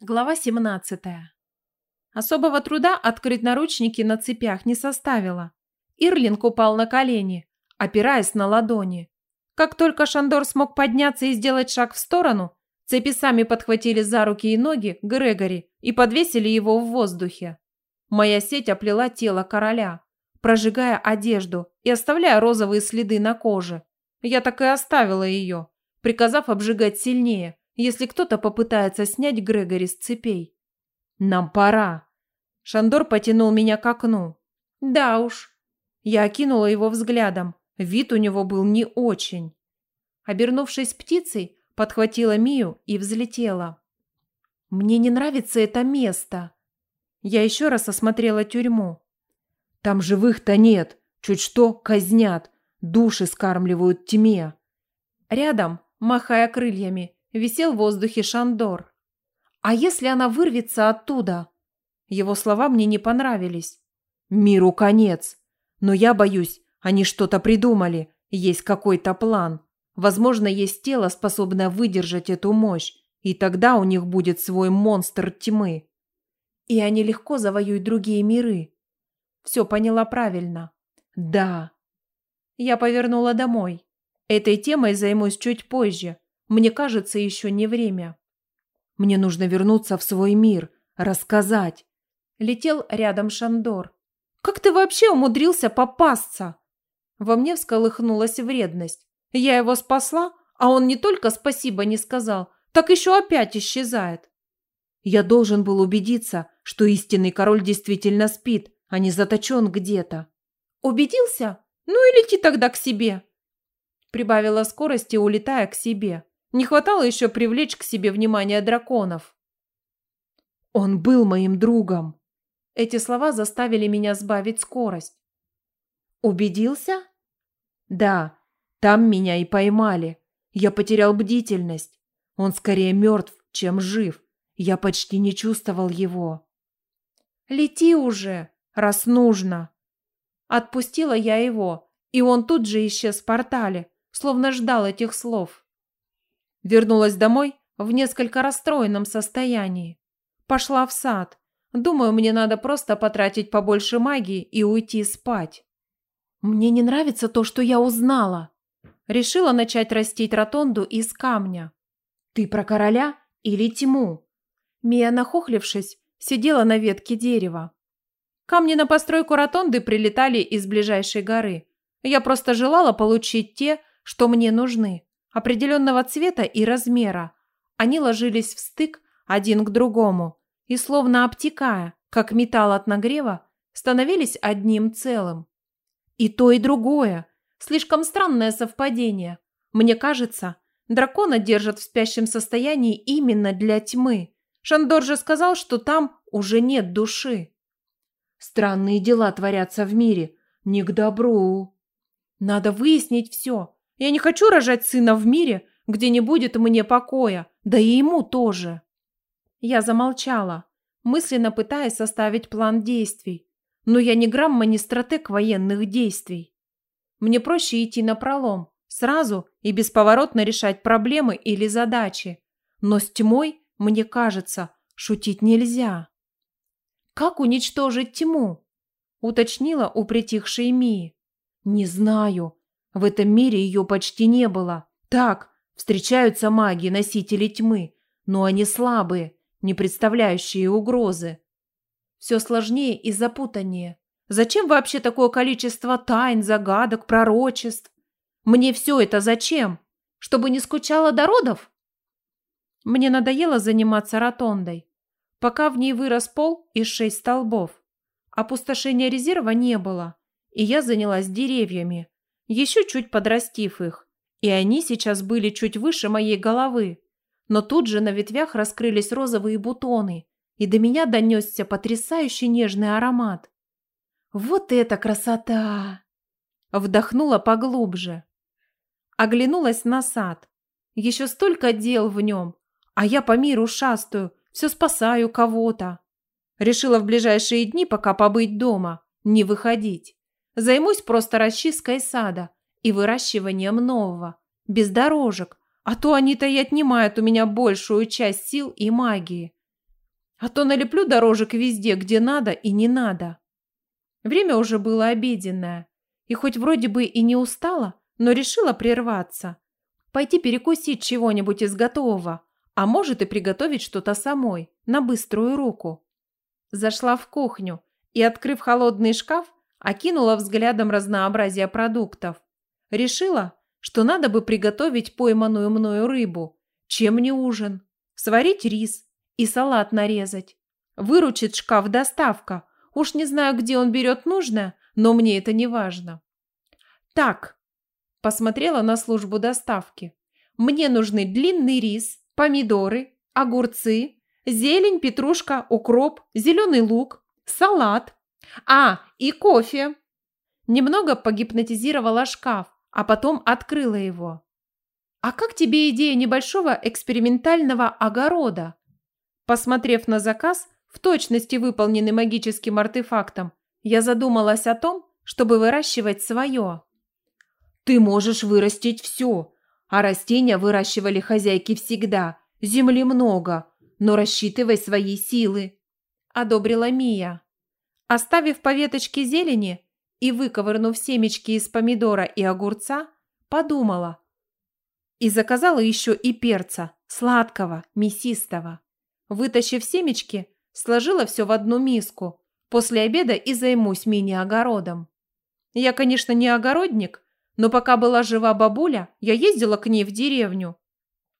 Глава 17. Особого труда открыть наручники на цепях не составило. Ирлинг упал на колени, опираясь на ладони. Как только Шандор смог подняться и сделать шаг в сторону, цепи сами подхватили за руки и ноги Грегори и подвесили его в воздухе. Моя сеть оплела тело короля, прожигая одежду и оставляя розовые следы на коже. Я так и оставила ее, приказав обжигать сильнее, если кто-то попытается снять Грегори с цепей. «Нам пора!» Шандор потянул меня к окну. «Да уж». Я окинула его взглядом. Вид у него был не очень. Обернувшись птицей, подхватила Мию и взлетела. «Мне не нравится это место». Я еще раз осмотрела тюрьму. «Там живых-то нет. Чуть что, казнят. Души скармливают тьме». Рядом, махая крыльями, висел в воздухе Шандор. «А если она вырвется оттуда?» Его слова мне не понравились. «Миру конец. Но я боюсь, они что-то придумали, есть какой-то план. Возможно, есть тело, способное выдержать эту мощь, и тогда у них будет свой монстр тьмы. И они легко завоюют другие миры. Все поняла правильно. Да. Я повернула домой. Этой темой займусь чуть позже. Мне кажется, еще не время. Мне нужно вернуться в свой мир, рассказать. Летел рядом Шандор. Как ты вообще умудрился попасться? Во мне всколыхнулась вредность. Я его спасла, а он не только спасибо не сказал, так еще опять исчезает. Я должен был убедиться, что истинный король действительно спит, а не заточен где-то. Убедился? Ну и лети тогда к себе. Прибавила скорости, улетая к себе. Не хватало еще привлечь к себе внимание драконов. «Он был моим другом!» Эти слова заставили меня сбавить скорость. «Убедился?» «Да, там меня и поймали. Я потерял бдительность. Он скорее мертв, чем жив. Я почти не чувствовал его». «Лети уже, раз нужно!» Отпустила я его, и он тут же исчез в портале, словно ждал этих слов. Вернулась домой в несколько расстроенном состоянии. Пошла в сад. Думаю, мне надо просто потратить побольше магии и уйти спать. Мне не нравится то, что я узнала. Решила начать растить ротонду из камня. Ты про короля или тьму? Мия, нахохлившись, сидела на ветке дерева. Камни на постройку ротонды прилетали из ближайшей горы. Я просто желала получить те, что мне нужны определенного цвета и размера. Они ложились в стык один к другому и, словно обтекая, как металл от нагрева, становились одним целым. И то, и другое. Слишком странное совпадение. Мне кажется, дракона держат в спящем состоянии именно для тьмы. Шандор же сказал, что там уже нет души. Странные дела творятся в мире. Не к добру. Надо выяснить все. Я не хочу рожать сына в мире, где не будет мне покоя, да и ему тоже. Я замолчала, мысленно пытаясь составить план действий. Но я не грамма не стратег военных действий. Мне проще идти на пролом, сразу и бесповоротно решать проблемы или задачи. Но с тьмой, мне кажется, шутить нельзя. «Как уничтожить тьму?» – уточнила у притихшей Мии. «Не знаю. В этом мире ее почти не было. Так, встречаются маги, носители тьмы, но они слабые, не представляющие угрозы. Все сложнее и запутаннее. Зачем вообще такое количество тайн, загадок, пророчеств? Мне все это зачем? Чтобы не скучала до родов? Мне надоело заниматься ротондой. Пока в ней вырос пол и шесть столбов. Опустошения резерва не было, и я занялась деревьями, еще чуть подрастив их, и они сейчас были чуть выше моей головы. Но тут же на ветвях раскрылись розовые бутоны, и до меня донесся потрясающий нежный аромат. «Вот это красота!» Вдохнула поглубже. Оглянулась на сад. Еще столько дел в нем, а я по миру шастаю, все спасаю кого-то. Решила в ближайшие дни пока побыть дома, не выходить. Займусь просто расчисткой сада и выращиванием нового, без дорожек, а то они-то и отнимают у меня большую часть сил и магии. А то налеплю дорожек везде, где надо и не надо. Время уже было обеденное. И хоть вроде бы и не устала, но решила прерваться. Пойти перекусить чего-нибудь из готового, а может и приготовить что-то самой, на быструю руку. Зашла в кухню и, открыв холодный шкаф, окинула взглядом разнообразие продуктов. Решила, что надо бы приготовить пойманную мною рыбу. Чем не ужин? Сварить рис и салат нарезать. Выручит шкаф доставка. Уж не знаю, где он берет нужное, но мне это не важно. Так, посмотрела на службу доставки. Мне нужны длинный рис, помидоры, огурцы, зелень, петрушка, укроп, зеленый лук, салат. А, и кофе. Немного погипнотизировала шкаф, а потом открыла его. «А как тебе идея небольшого экспериментального огорода?» Посмотрев на заказ, в точности выполненный магическим артефактом, я задумалась о том, чтобы выращивать свое. «Ты можешь вырастить все, а растения выращивали хозяйки всегда, земли много, но рассчитывай свои силы», – одобрила Мия. Оставив по веточке зелени и выковырнув семечки из помидора и огурца, подумала. И заказала еще и перца, сладкого, мясистого. Вытащив семечки, сложила все в одну миску. После обеда и займусь мини-огородом. Я, конечно, не огородник, но пока была жива бабуля, я ездила к ней в деревню.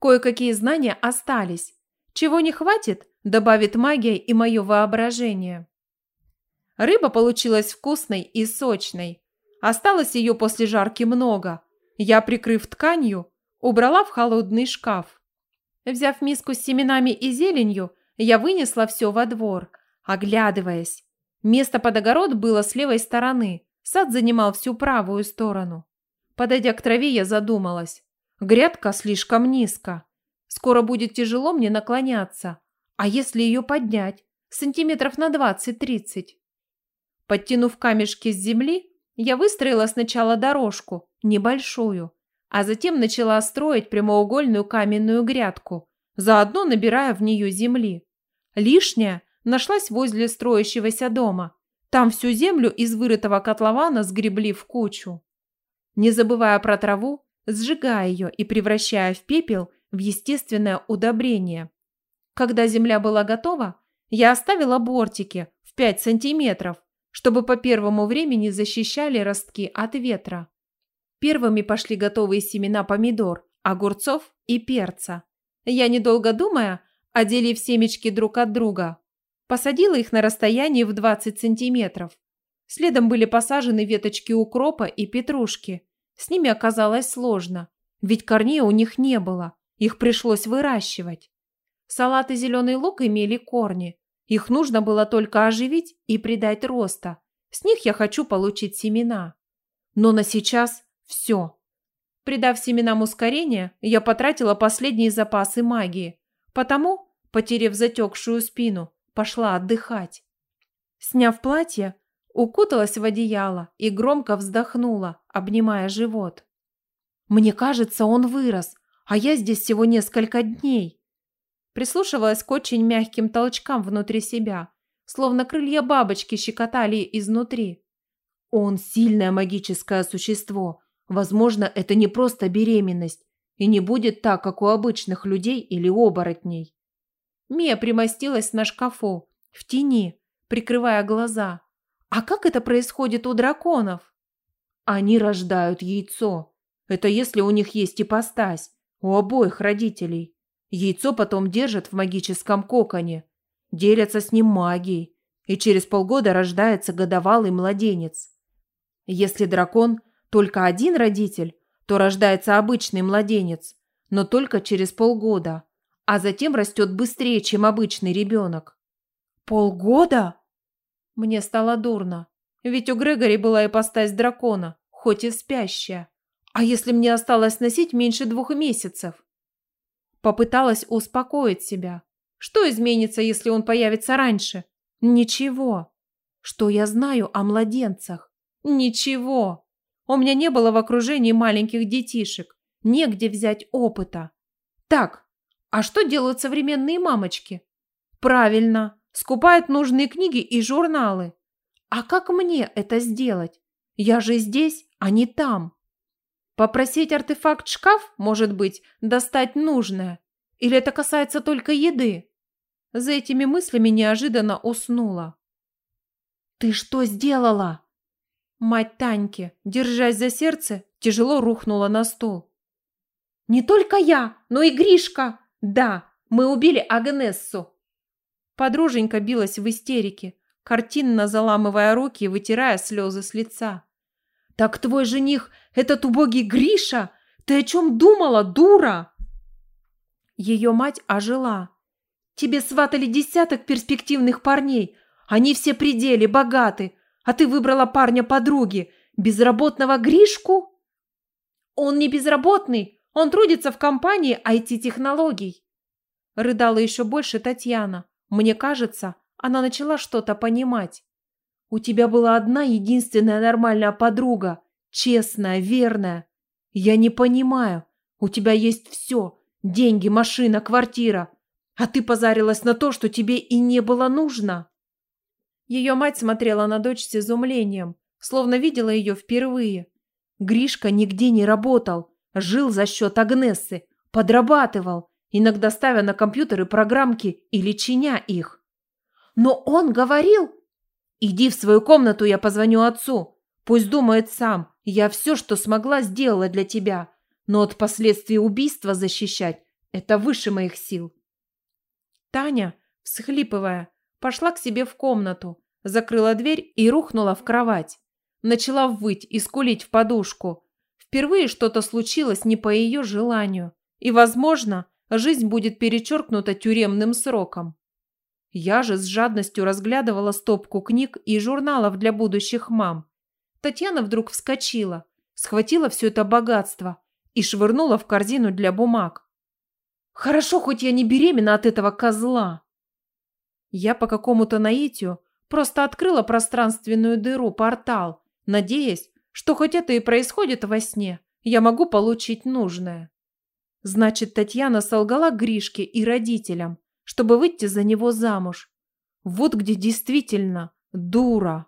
Кое-какие знания остались. Чего не хватит, добавит магия и мое воображение. Рыба получилась вкусной и сочной. Осталось ее после жарки много. Я, прикрыв тканью, убрала в холодный шкаф. Взяв миску с семенами и зеленью, я вынесла все во двор, оглядываясь. Место под огород было с левой стороны, сад занимал всю правую сторону. Подойдя к траве, я задумалась. Грядка слишком низко. Скоро будет тяжело мне наклоняться. А если ее поднять? Сантиметров на 20-30. Подтянув камешки с земли, я выстроила сначала дорожку, небольшую, а затем начала строить прямоугольную каменную грядку, заодно набирая в нее земли. Лишняя нашлась возле строящегося дома. Там всю землю из вырытого котлована сгребли в кучу. Не забывая про траву, сжигая ее и превращая в пепел в естественное удобрение. Когда земля была готова, я оставила бортики в 5 сантиметров, чтобы по первому времени защищали ростки от ветра. Первыми пошли готовые семена помидор, огурцов и перца. Я, недолго думая, отделив семечки друг от друга, посадила их на расстоянии в 20 сантиметров. Следом были посажены веточки укропа и петрушки. С ними оказалось сложно, ведь корней у них не было, их пришлось выращивать. Салат и зеленый лук имели корни, их нужно было только оживить и придать роста. С них я хочу получить семена. Но на сейчас все. Придав семенам ускорение, я потратила последние запасы магии. Потому, потеряв затекшую спину, пошла отдыхать. Сняв платье, укуталась в одеяло и громко вздохнула, обнимая живот. Мне кажется, он вырос, а я здесь всего несколько дней. Прислушивалась к очень мягким толчкам внутри себя, словно крылья бабочки щекотали изнутри. Он сильное магическое существо. Возможно, это не просто беременность, и не будет так, как у обычных людей или оборотней. Мия примостилась на шкафу, в тени, прикрывая глаза. А как это происходит у драконов? Они рождают яйцо. Это если у них есть ипостась, у обоих родителей. Яйцо потом держат в магическом коконе, делятся с ним магией, и через полгода рождается годовалый младенец. Если дракон только один родитель, то рождается обычный младенец, но только через полгода, а затем растет быстрее, чем обычный ребенок. Полгода? Мне стало дурно, ведь у Грегори была ипостась дракона, хоть и спящая. А если мне осталось носить меньше двух месяцев? Попыталась успокоить себя. Что изменится, если он появится раньше? Ничего. Что я знаю о младенцах? Ничего. У меня не было в окружении маленьких детишек. Негде взять опыта. Так, а что делают современные мамочки? Правильно, скупает нужные книги и журналы. А как мне это сделать? Я же здесь, а не там. Попросить артефакт-шкаф, может быть, достать нужное? Или это касается только еды? За этими мыслями неожиданно уснула. «Ты что сделала?» Мать Таньки, держась за сердце, тяжело рухнула на стол. «Не только я, но и Гришка! Да, мы убили Агнессу!» Подруженька билась в истерике, картинно заламывая руки и вытирая слезы с лица. «Так твой жених – этот убогий Гриша? Ты о чем думала, дура?» Ее мать ожила. «Тебе сватали десяток перспективных парней. Они все пределе, богаты. А ты выбрала парня подруги, безработного Гришку?» «Он не безработный, он трудится в компании IT-технологий». Рыдала еще больше Татьяна. Мне кажется, она начала что-то понимать. У тебя была одна единственная нормальная подруга. Честная, верная. Я не понимаю. У тебя есть все. Деньги, машина, квартира. А ты позарилась на то, что тебе и не было нужно. Ее мать смотрела на дочь с изумлением, словно видела ее впервые. Гришка нигде не работал. Жил за счет Агнессы. Подрабатывал, иногда ставя на компьютеры программки или чиня их. Но он говорил... Иди в свою комнату, я позвоню отцу. Пусть думает сам. Я все, что смогла, сделала для тебя. Но от последствий убийства защищать – это выше моих сил. Таня, всхлипывая, пошла к себе в комнату, закрыла дверь и рухнула в кровать. Начала выть и скулить в подушку. Впервые что-то случилось не по ее желанию. И, возможно, жизнь будет перечеркнута тюремным сроком. Я же с жадностью разглядывала стопку книг и журналов для будущих мам. Татьяна вдруг вскочила, схватила все это богатство и швырнула в корзину для бумаг. «Хорошо, хоть я не беременна от этого козла!» Я по какому-то наитию просто открыла пространственную дыру, портал, надеясь, что хоть это и происходит во сне, я могу получить нужное. Значит, Татьяна солгала Гришке и родителям, чтобы выйти за него замуж. Вот где действительно дура.